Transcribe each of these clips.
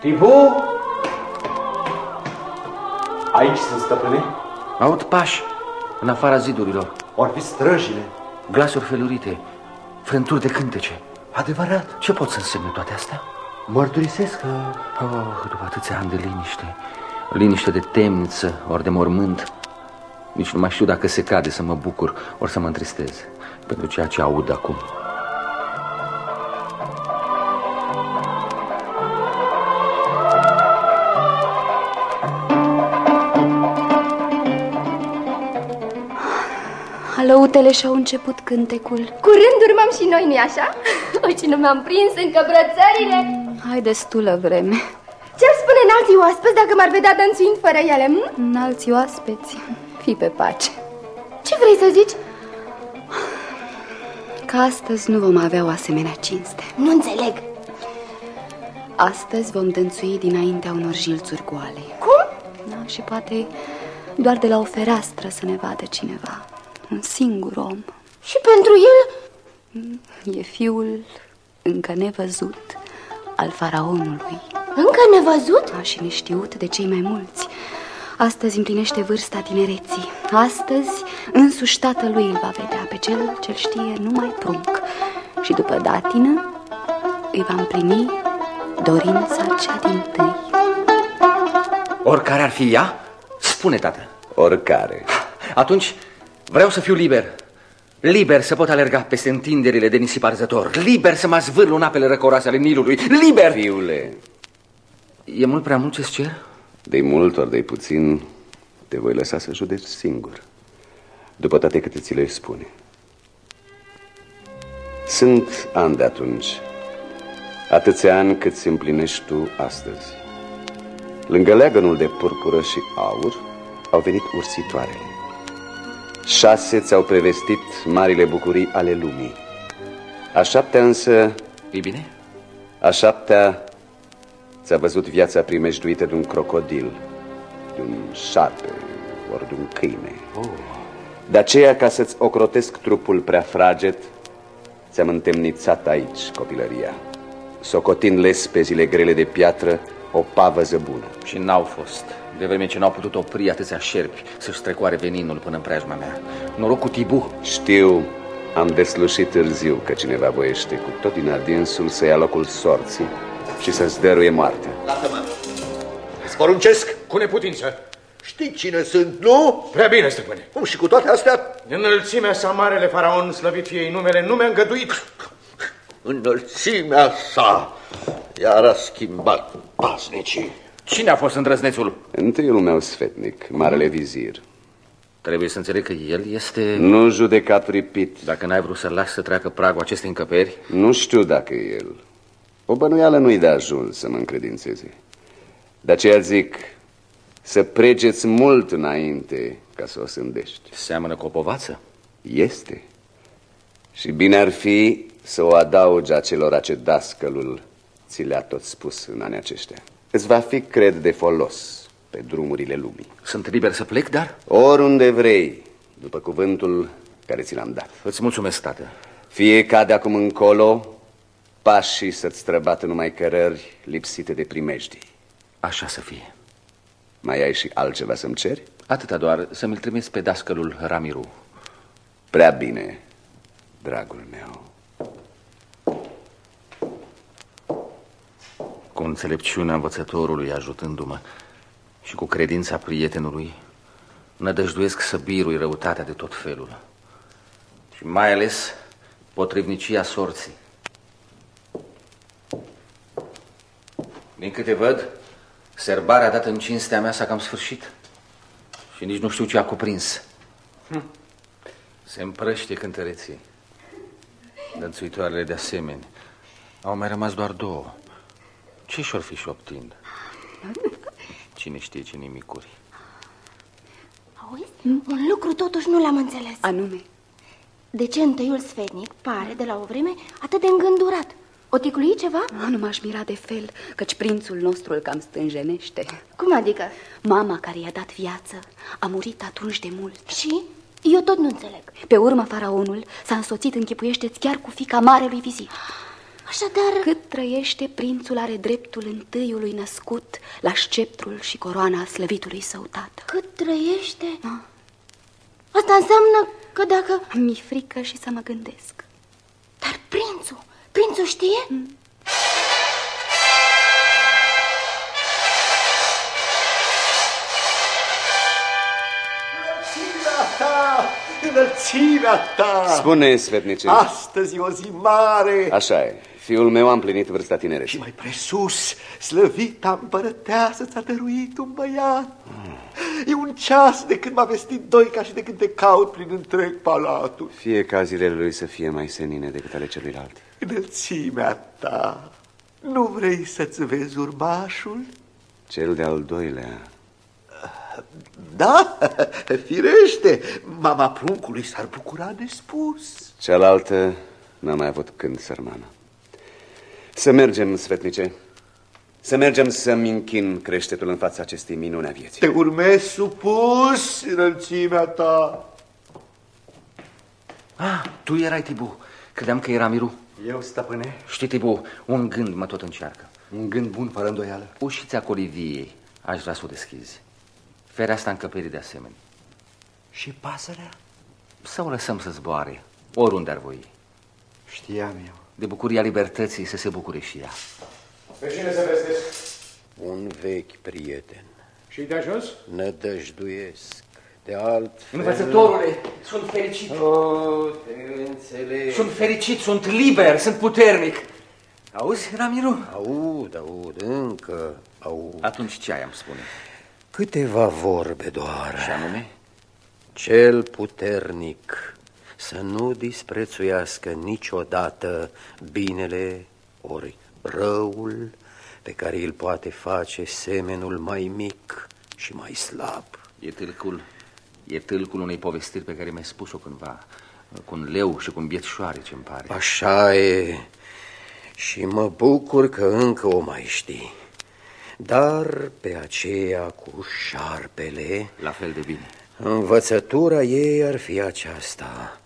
Tibu? Aici sunt, stăpâne? Aud pași în afara zidurilor. Or fi străjile. Glasuri felurite, frânturi de cântece. Adevărat. Ce pot să însemne toate astea? Mărturisesc că... Oh, după atâția ani de liniște, liniște de temniță, ori de mormânt, nici nu mai știu dacă se cade să mă bucur, ori să mă întristez pentru ceea ce aud acum. Alăutele și-au început cântecul. Curând urmăm și noi, nu-i așa? O, și nu mi-am prins încă brățările. Hai destulă vreme. Ce-ar spune înalții oaspeți dacă m-ar vedea dănțuind fără ele? Hm? Înalții oaspeți, fi pe pace. Ce vrei să zici? Că astăzi nu vom avea o asemenea cinste. Nu înțeleg. Astăzi vom dănțui dinaintea unor jilțuri goale. Cum? Da, și poate doar de la o fereastră să ne vadă cineva. Un singur om. Și pentru el? E fiul încă nevăzut al faraonului. Încă nevăzut? A, și neștiut de cei mai mulți. Astăzi împlinește vârsta tinereții. Astăzi însuși tatălui îl va vedea pe cel ce știe numai prunc. Și după datină îi va împlini dorința cea din tâi. Oricare ar fi ea, spune, tată. Oricare. Atunci vreau să fiu liber. Liber să pot alerga peste întinderile de nisip arzător. Liber să mă zvârlu în apele răcoroase ale Nilului. Liber! Fiule, E mult prea mult ce-ți cer? de mult ori de puțin te voi lăsa să judeci singur. După toate câte ți le spune. Sunt ani de atunci. Atâția ani cât se împlinești tu astăzi. Lângă leagănul de purpură și aur au venit ursitoarele. Șase ți-au prevestit marile bucurii ale lumii. A șaptea însă, E bine? a șaptea ți-a văzut viața primejduită de un crocodil, de un șarpe, ori de un câine. Oh. De aceea, ca să-ți ocrotesc trupul prea fraget, ți-am întemnițat aici copilăria, socotind lespezile grele de piatră o pavăză bună. Și n-au fost. De vreme ce n-au putut opri atâția șerpi să-și strecoare veninul până în preajma mea. Noroc cu Tibu. Știu, am deslușit târziu că cineva voiește cu tot din adinsul să ia locul sorții și să-ți dăruie moartea. Lasă-mă. Îți poruncesc cu neputință. Știi cine sunt, nu? Prea bine, stăpâne. Cum și cu toate astea? Înălțimea sa, marele faraon, slăvit fie numele, nu mi-a îngăduit. Înălțimea sa. Iar a schimbat pasnicii. Cine a fost îndrăznețul? Întâiul meu sfetnic, marele vizir. Trebuie să înțeleg că el este... Nu judeca pripit. Dacă n-ai vrut să lași să treacă pragul acestei încăperi... Nu știu dacă e el. O bănuială nu-i de ajuns să mă încredințeze. De aceea zic să pregeți mult înainte ca să o sândești. Seamănă cu o povață? Este. Și bine ar fi să o adaugi acelora ce dascălul ți le-a tot spus în anii aceștia. Îți va fi, cred, de folos pe drumurile lumii. Sunt liber să plec, dar? Oriunde vrei, după cuvântul care ți l-am dat. Îți mulțumesc, tată. Fie ca de acum încolo pașii să-ți străbată numai cărări lipsite de primejdii. Așa să fie. Mai ai și altceva să-mi ceri? Atâta doar să mi-l trimis pe dascălul Ramiru. Prea bine, dragul meu. Cu înțelepciunea învățătorului ajutându-mă și cu credința prietenului, nădăjduiesc să birui răutatea de tot felul. Și mai ales potrivnicia sorții. Din câte văd, serbarea dată în cinstea mea s-a cam sfârșit. Și nici nu știu ce a cuprins. Hm. Se împrăște cântăreții. Dănțuitoarele de asemenea. Au mai rămas doar două. Ce și-or fi șoptind? Cine știe ce nimicuri. Auzi? Un lucru totuși nu l-am înțeles. Anume, De ce întâiul sfetnic pare de la o vreme atât de îngândurat? O ticlui ceva? a, nu m-aș mira de fel, căci prințul nostru îl cam stânjenește. Cum adică? Mama care i-a dat viață a murit atunci de mult. Și? Eu tot nu înțeleg. Pe urmă, faraonul s-a însoțit, închipuiește chiar cu fica marelui vizir. Așadar... Cât trăiește, prințul are dreptul întâiului născut la sceptrul și coroana slăvitului său tată. Cât trăiește? Da. Asta înseamnă că dacă... Mi-e frică și să mă gândesc. Dar prințul, prințul știe? Mm. înălțimea ta. Spune, sfetnice. Astăzi e o zi mare. Așa e. Fiul meu a împlinit vârsta tinere. Și mai presus, slăvita împărăteasă ți-a dăruit un băiat. Mm. E un ceas de când m-a vestit doi ca și de când te caut prin întreg palatul. Fie ca zilele lui să fie mai senine decât ale celuilalt. Înălțimea ta, nu vrei să-ți vezi urmașul? Cel de-al doilea da, firește, mama pruncului s-ar bucura nespus. Cealaltă n-a mai avut când, sărmană. Să mergem, sfetnice, să mergem să-mi închin creștetul în fața acestei minune a vieții. Te urmezi supus, înălțimea ta. Ah, tu erai Tibu. Credeam că era Miru. Eu, stăpâne? Știi, Tibu, un gând mă tot încearcă. Un gând bun, fără îndoială. Ușița coliviei, aș vrea să o deschizi. Fereastra încăperii de asemenea. Și pasărea? Să o lăsăm să zboare, oriunde ar voi. Știam eu. De bucuria libertății să se bucure și ea. Pe cine se vestesc? Un vechi prieten. Și de ajuns? Nădăjduiesc. De altfel... Învățătorule, sunt fericit. Oh, te înțeleg. Sunt fericit, sunt liber, sunt puternic. Auzi, Ramiru? Aud, aud, încă aud. Atunci ce ai am spune? Câteva vorbe doar. Și anume? Cel puternic să nu disprețuiască niciodată binele ori răul pe care îl poate face semenul mai mic și mai slab. E tâlcul, e tâlcul unei povestiri pe care mi-ai spus-o cândva, cu un leu și cu un biet șoare, ce-mi pare. Așa e și mă bucur că încă o mai știi. Dar pe aceea cu șarpele... La fel de bine. Învățătura ei ar fi aceasta.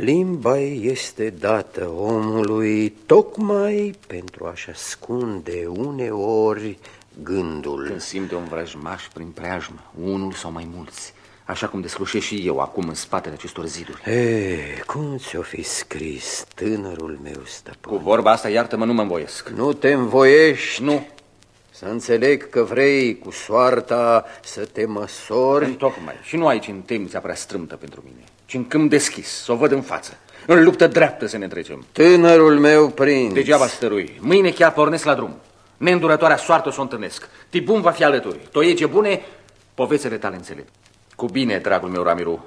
Limba este dată omului tocmai pentru a-și ascunde uneori gândul. Când simte un vrăjmaș prin preajmă, unul sau mai mulți, așa cum deslușesc și eu acum în spatele acestor ziduri. E, cum ți-o fi scris, tânărul meu stăpân? Cu vorba asta, iartă-mă, nu mă învoiesc. Nu te învoiești? Nu. Să înțeleg că vrei cu soarta să te măsori... Tocmai. Și nu aici în temnița prea strâmtă pentru mine, ci în câmp deschis, să o văd în față. În luptă dreaptă să ne trecem. Tânărul meu prinț. Degeaba stărui. Mâine chiar pornesc la drum. Neîndurătoarea soartă să o întâlnesc. Tibun va fi alături. Toiege bune, povețele tale înțeleg. Cu bine, dragul meu, Ramiru.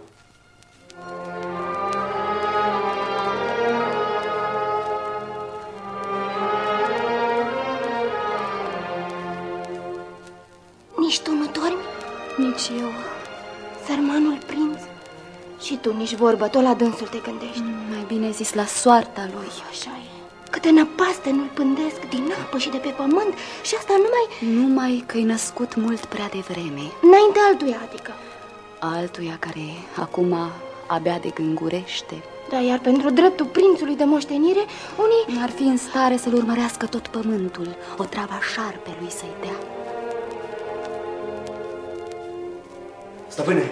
Nici tu nu dormi? Nici eu. Sărmanul prinț? Și tu nici vorbă, tot la dânsul te gândești. Mm, mai bine zis la soarta lui. Așa e. Câte năpaste nu-l pândesc din apă și de pe pământ și asta numai... Numai că-i născut mult prea devreme. Înainte altuia, adică. Altuia care acum abia de gângurește. Da, iar pentru dreptul prințului de moștenire, unii... Ar fi în stare să-l urmărească tot pământul, o travă șarpelui să-i dea. Stăpâne,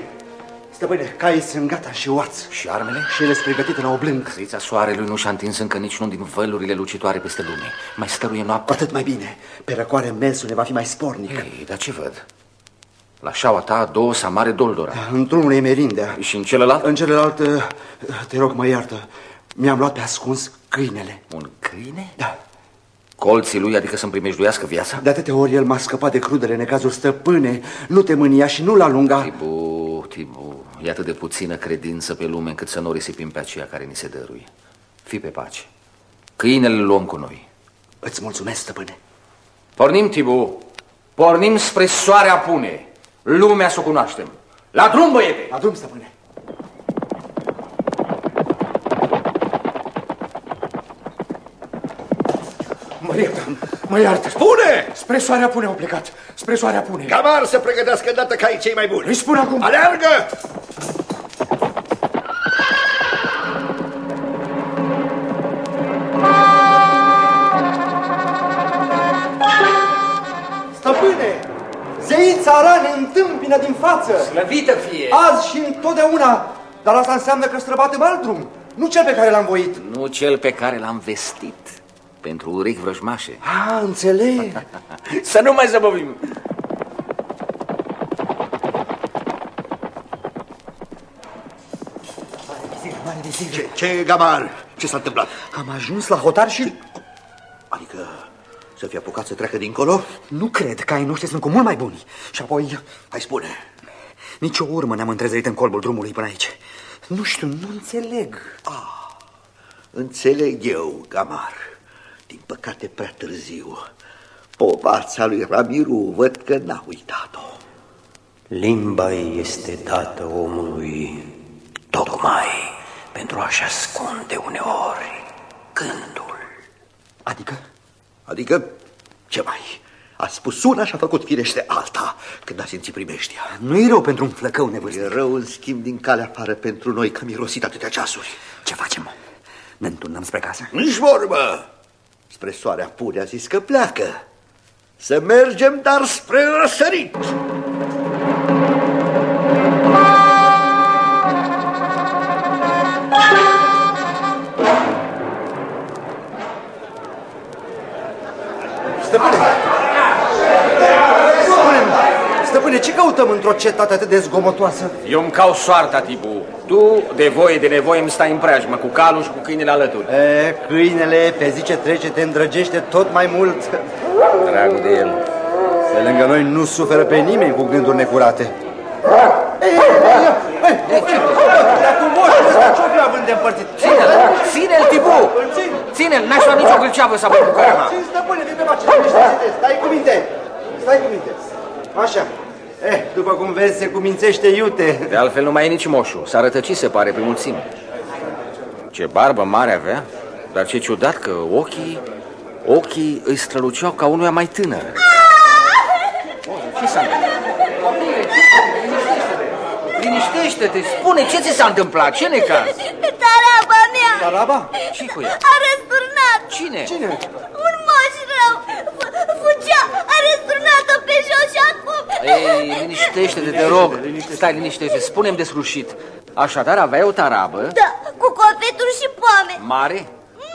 stăpâne, caii sunt gata și oați. Și armele? Și ele sunt pregătite la oblâng. Crița soarelui nu și-a întins încă niciunul din vălurile lucitoare peste lume. Mai stăruie noaptea. Atât mai bine. Pe răcoare mersul ne va fi mai spornic. Ei, dar ce văd? La șaua ta două samare doldora. Într-unul e merindea. Și în celălalt? În celălalt, te rog, mă iartă, mi-am luat pe ascuns câinele. Un câine? Da. Colții lui, adică să-mi primejduiască viața? De atâtea ori el m-a scăpat de crudele necazul stăpâne. Nu te mânia și nu-l alunga. Tibu, Tibu, e atât de puțină credință pe lume încât să nu risipim pe aceea care ni se dăruie. Fii pe pace. Câinele luăm cu noi. Îți mulțumesc, stăpâne. Pornim, Tibu. Pornim spre soarea pune. Lumea să o cunoaștem. La drum, băiete! La drum, stăpâne. Mă iartă. Spune! Spre soarea pune au plecat. Spre soarea pune. Camar să pregătească îndată ca ei cei mai buni. Îi spun acum. Aleargă! țara ne întâmpină din față. Slăvită fie! Azi și întotdeauna. Dar asta înseamnă că străbatem alt drum. Nu cel pe care l-am voit. Nu cel pe care l-am vestit. Pentru urechi vrăjmașe. Ah, înțeleg. Să nu mai zăbovim. Ce, ce, Gamar? Ce s-a întâmplat? Am ajuns la hotar și... Adică să fie apucat să treacă dincolo? Nu cred că ai noștri sunt cu mult mai buni. Și apoi... Hai spune. Nici o urmă ne-am întrezărit în colbul drumului până aici. Nu știu, nu înțeleg. Ah, înțeleg eu, Gamar. Din păcate prea târziu. Povața lui Ramiru văd că n-a uitat-o. Limba este dată omului tocmai pentru a-și ascunde uneori gândul. Adică? Adică, ce mai? A spus una și a făcut firește alta când a simțit primeștia. Nu e rău pentru un flăcău nevârstit. E rău, în schimb, din calea afară pentru noi că mirosit atâtea ceasuri. Ce facem? Ne înturnăm spre casă? Nici vorbă! Spre soarea pune a zis că pleacă. Să mergem, dar spre răsărit. Căutăm într-o cetate atât de zgomotoasă? Eu îmi caut soarta, Tibu. Tu, de voie, de nevoie, îmi stai în preajmă, cu calul și cu câinele alături. E, câinele, pe zi ce trece, te îndrăgește tot mai mult. Dragul de el. Pe lângă noi nu suferă pe nimeni cu gânduri necurate. Cu moșul ăsta, ce-o fi având de împărțit? Ține-l, ține-l, Tibu! Ține-l, n-aș lua nicio gâlceavă să apoi cu carama. Țin, stăpâne, de pe face liniște, stai cu minte, stai cu minte. Așa. Eh, după cum vezi, se cumințește iute. De altfel nu mai e nici moșul. S-a rătăcit, se pare, pe mulțime. Ce barbă mare avea, dar ce ciudat că ochii, ochii îi străluceau ca unuia mai tânăr. Ce s-a întâmplat? Liniștește-te, spune ce ți s-a întâmplat, ce necaz? Taraba mea Taraba? ce cu ea? a răsturnat Cine? Cine? Liniștește-te, te rog. Stai, liniștește, spune-mi de sfârșit. Așadar, aveai o tarabă Da, cu confeturi și poame mare,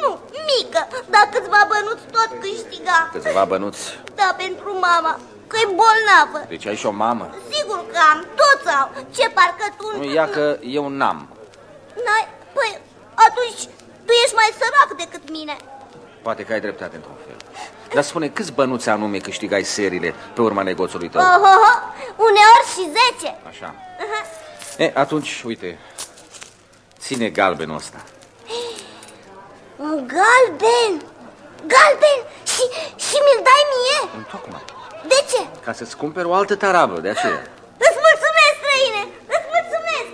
Nu, mică, dar câțiva bănuți tot câștiga câțiva bănuți. Da, pentru mama, că e bolnavă Deci ai și o mamă. Sigur că am, toți au Ce parcă tu Nu, ia că eu n-am. N-ai, păi, atunci tu ești mai sărac decât mine Poate că ai dreptate într-un fel. Dar spune, câți bănuți anume câștigai serile pe urma negoțului tău? Ohoho, uneori și zece Așa. E, atunci, uite, ține galbenul ăsta. Un galben Galben și, și mi-l dai mie? Întocmai. De ce? Ca să-ți cumperi o altă tarabă, de aceea. Îți mulțumesc, străine, îți mulțumesc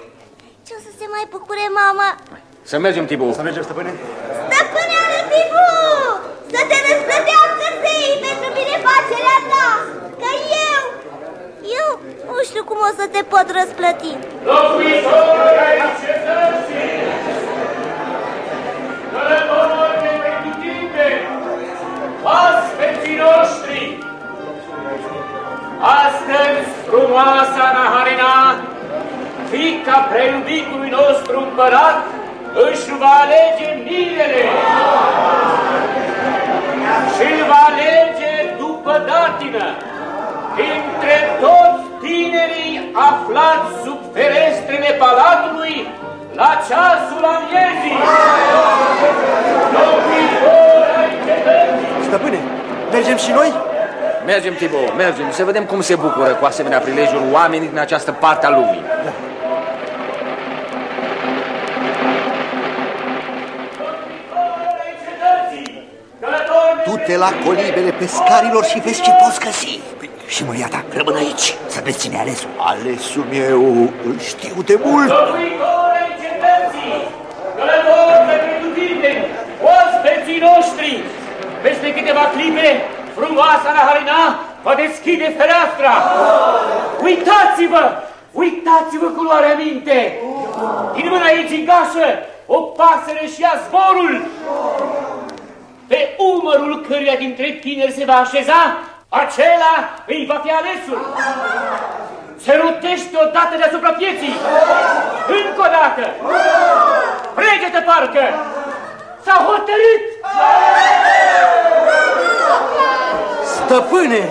Ce o să se mai bucure mama? Să mergem, Tibu. Să mergem, stăpâne? Stăpâne Arătibu, să te răsplătească zeii pentru binefacerea ta Că eu, eu nu știu cum o să te pot răsplăti. Locuitori ai cetății, călători de pretutinde, aspeții noștri, astăzi frumoasa Naharina, fica preiubitului nostru împărat, își va alege mirele și îl va alege după datină dintre toți tinerii aflați sub ferestrele palatului la ceasul amiezii. Locuitori ai cetății, Stăpâne, mergem și noi? Mergem, Tibu, mergem. Să vedem cum se bucură cu asemenea prilejuri oamenii din această parte a lumii. ai cetății, călători de Du-te la colibele pescarilor și vezi ce poți găsi. Și măriata, Rămân aici. să vezi cine e alesul. Alesul meu îl știu de mult. Locuitori ai cetății, călători de pretutindeni, oaspeții noștri, peste câteva clipe, frumoasa Naharina va deschide fereastra. Uitați-vă! Uitați-vă culoarea minte! Din mâna ei gingașă, o pasăre și ia zborul! Pe umărul căruia dintre tineri se va așeza, acela îi va fi alesul. se rotește odată deasupra pieții. Încă o dată. Pregete parcă. S-a hotărât. Stăpâne,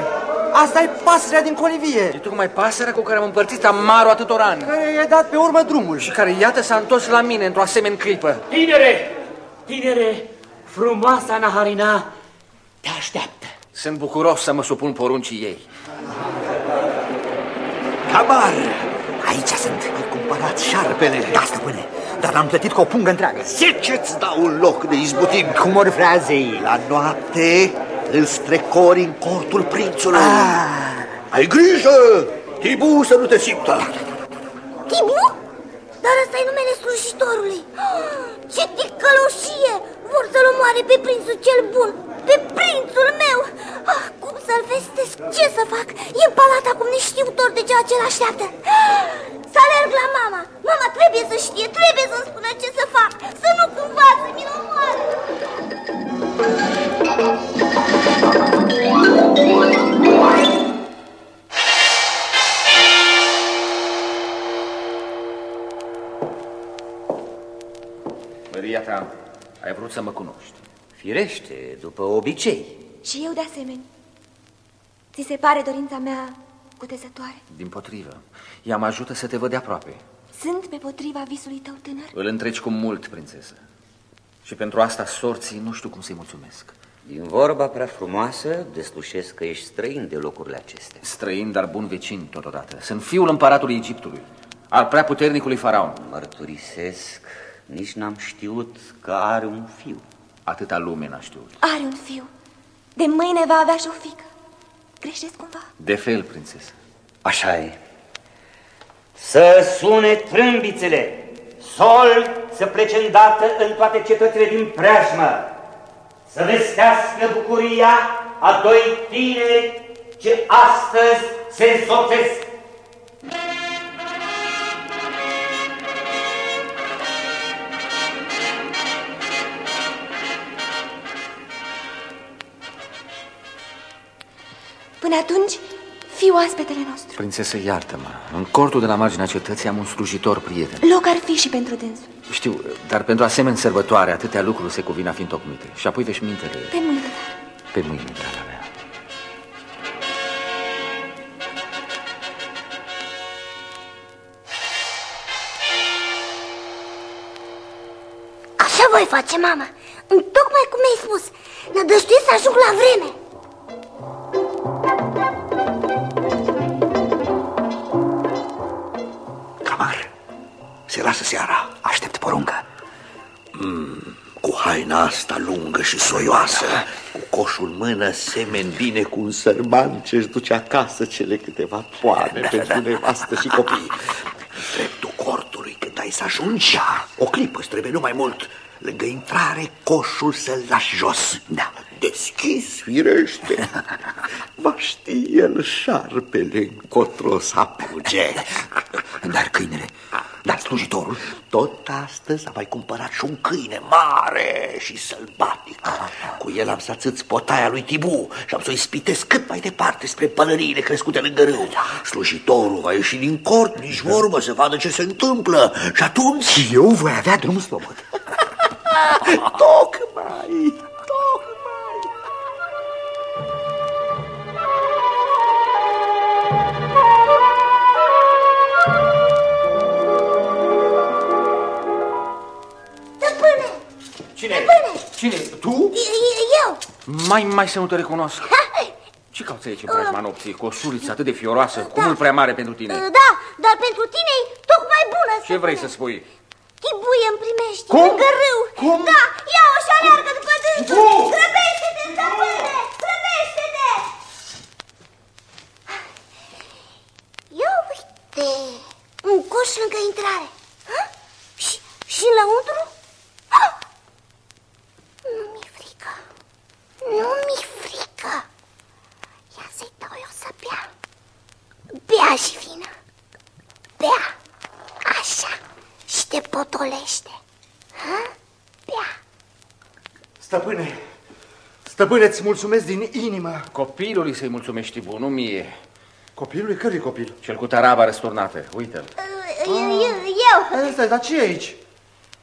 asta e pasărea din colivie. E tocmai pasărea cu care am împărțit amarul atâtor ani. Care i-a dat pe urmă drumul. Și care, iată, s-a întors la mine într-o asemenea clipă. Tinere, tinere, frumoasa Naharina te așteaptă. Sunt bucuros să mă supun poruncii ei. Camar! Aici sunt. Ai cumpărat șarpele. Da, stăpâne, dar l-am plătit cu o pungă întreagă. Zice-ți dau un loc de izbutim. Cum ori vrea zei. La noapte îl strecori în cortul prințului. Ah. Ai grijă! Tibu să nu te simtă. Tibu? Dar ăsta e numele slujitorului. Ce ticăloșie! Vor să-l omoare pe prințul cel bun, pe prințul meu! Ah, cum să-l vestesc? Ce să fac? E în palat acum neștiutor de ceea ce l-așteaptă. Să alerg la mama. Mama trebuie să știe, trebuie să-mi spună ce să fac. Să nu cumva să mi-l omoare. Maria ta, ai vrut să mă cunoști. Firește, după obicei. Și eu de asemenea. Ți se pare dorința mea cutezătoare? Din potrivă, ea mă ajută să te văd de aproape. Sunt pe potriva visului tău tânăr? Îl întreci cu mult, prințesă. Și pentru asta sorții nu știu cum să-i mulțumesc. Din vorba prea frumoasă, deslușesc că ești străin de locurile acestea. Străin, dar bun vecin totodată. Sunt fiul împăratului Egiptului, al prea puternicului faraon. Mărturisesc, nici n-am știut că are un fiu. Atâta lume n-a știut. Are un fiu. De mâine va avea și o fică. Greșesc cumva? De fel, prințesă. Așa e. Să sune trâmbițele, sol să plece îndată în toate cetățile din preajmă, să vestească bucuria a doi tineri ce astăzi se însoțesc. Până atunci, fiu oaspetele nostru. Prințesă, iartă-mă. În cortul de la marginea cetății am un slujitor prieten. Loc ar fi și pentru dânsul. Știu, dar pentru asemenea sărbătoare atâtea lucruri se cuvin a fi întocmite. Și apoi veșmintele Pe mâine, dar. pe mâine, draga mea. Așa voi face, mama. Tocmai cum mi-ai spus. Nădăjduiesc să ajung la vreme. Și soioasă, cu coșul în mână, semeni bine cu un sărman ce-și duce acasă cele câteva toane da, pentru da. nevastă și copii. Dreptul cortului, când ai să ajungi, o clipă îți trebuie, nu mai mult. Lângă intrare, coșul să-l lași jos. Da. Deschis, firește. Va ști el șarpele încotro să apuge. Dar câinele, dar slujitorul, tot astăzi am mai cumpărat și un câine mare și sălbatic. Cu el am să ațâț potaia lui Tibu și am să o ispitesc cât mai departe spre pălăriile crescute lângă râu. Slujitorul va ieși din cort, nici vorbă, să vadă ce se întâmplă. Și atunci... Eu voi avea drum slobod. Tocmai, tocmai. Cine? Tu? e- e- eu. Mai, mai să nu te recunosc. Ce cauți aici în preajma nopții, cu o suriță atât de fioroasă, cu mult prea mare pentru tine? Da, dar pentru tine e tocmai bună, Ce vrei să spui? Tibuie îmi primești, Cum? lângă râu. Cum? Da, ia-o și aleargă după dânsul. Cum? Grăbește-te, stăpâne, grăbește-te. Ia uite, un coș lângă intrare. Hă? Și, și lăuntru? Ah! Nu mi-e frică, nu mi-e frică. Ia să-i dau eu să bea. Bea și vină. Bea. Așa. Și te potolește. Ha? Bea. Stăpâne, stăpâne, îți mulțumesc din inimă. Copilului să-i mulțumești, bun, nu mie. Copilul? Cărui copil? Cel cu taraba răsturnată. Uite-l. Eu. Stai, dar ce e aici?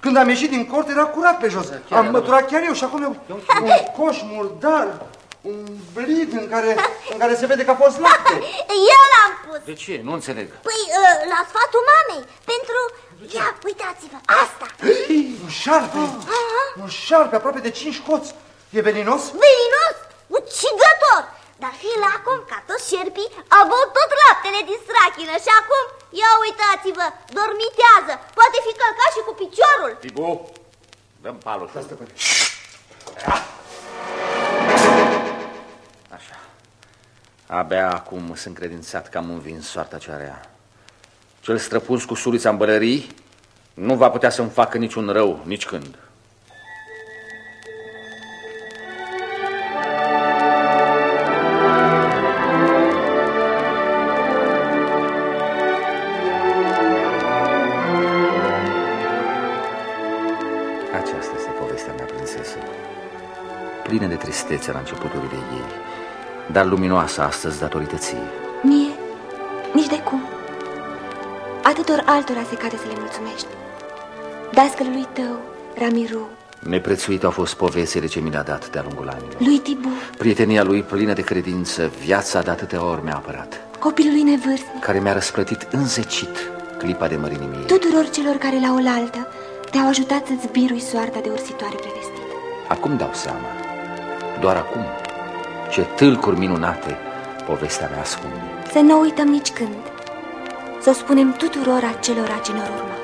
Când am ieșit din cort era curat pe jos. Am măturat chiar eu și acum e un coș murdar, un blid în care, în care se vede că a fost lapte. Eu l-am pus. De ce? Nu înțeleg. Păi, uh, la sfatul mamei, pentru... Ia, uitați-vă, asta. Un șarpe, un șarpe aproape de cinci coți. E veninos? Veninos, ucigător. Dar fi lacom ca toți șerpii, a băut tot laptele din strachină și acum, ia uitați-vă, dormitează. Poate fi călcat și cu piciorul. Tibu, dăm paloșul. Așa. Abia acum sunt credințat că am învins soarta cea rea. Cel străpuns cu sulița în bălării nu va putea să-mi facă niciun rău, nici când. Dar luminoasă astăzi datorită ție. Mie, nici de cum. Atâtor altora se cade să le mulțumești. Dascălului tău, Ramiru, Neprețuit au fost povestele ce mi le-a dat de-a lungul anilor. lui Tibu, Prietenia lui plină de credință, viața de atâtea ori mi-a apărat, copilului nevârstnic, care mi-a răsplătit înzecit clipa de mărinimie. tuturor celor care la oaltă te-au ajutat să-ți birui soarta de ursitoare prevestită. Acum dau seama, doar acum, ce tâlcuri minunate povestea mea ascunde. Să nu uităm nici când. Să o spunem tuturor acelora ce ne urma.